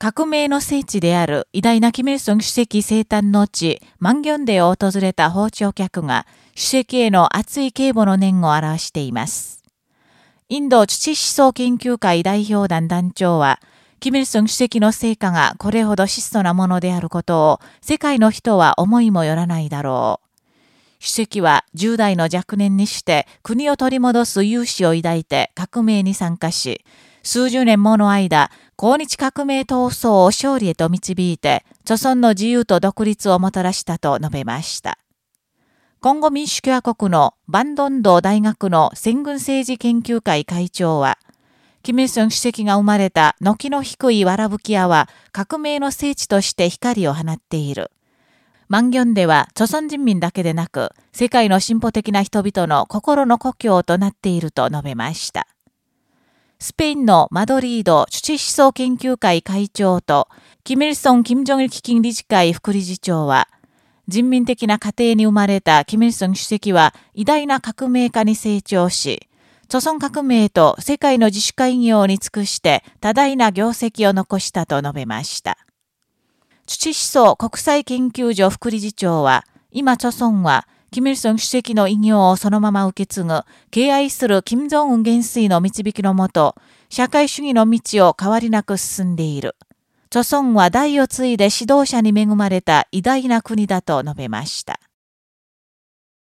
革命の聖地である偉大なキム・イルソン主席生誕の地、マンギョンデを訪れた訪朝客が、主席への熱い警護の念を表しています。インド土思想研究会代表団団長は、キム・イルソン主席の成果がこれほど質素なものであることを世界の人は思いもよらないだろう。主席は10代の若年にして国を取り戻す勇志を抱いて革命に参加し、数十年もの間、抗日革命闘争を勝利へと導いて、著村の自由と独立をもたらしたと述べました。今後民主共和国のバンドンド大学の戦軍政治研究会会長は、キム・イソン主席が生まれた軒の低いわらぶき屋は革命の聖地として光を放っている。マンギョンでは、著村人民だけでなく、世界の進歩的な人々の心の故郷となっていると述べました。スペインのマドリード主治思想研究会会長と、キム・イルソン・キム・ジョンイル基金理事会副理事長は、人民的な家庭に生まれたキム・イルソン主席は偉大な革命家に成長し、著村革命と世界の自主会業に尽くして多大な業績を残したと述べました。土思想国際研究所副理事長は、今著村は、キム・イルソン主席の偉業をそのまま受け継ぐ、敬愛する金正恩元帥の導きのもと、社会主義の道を変わりなく進んでいる。著孫は代を継いで指導者に恵まれた偉大な国だと述べました。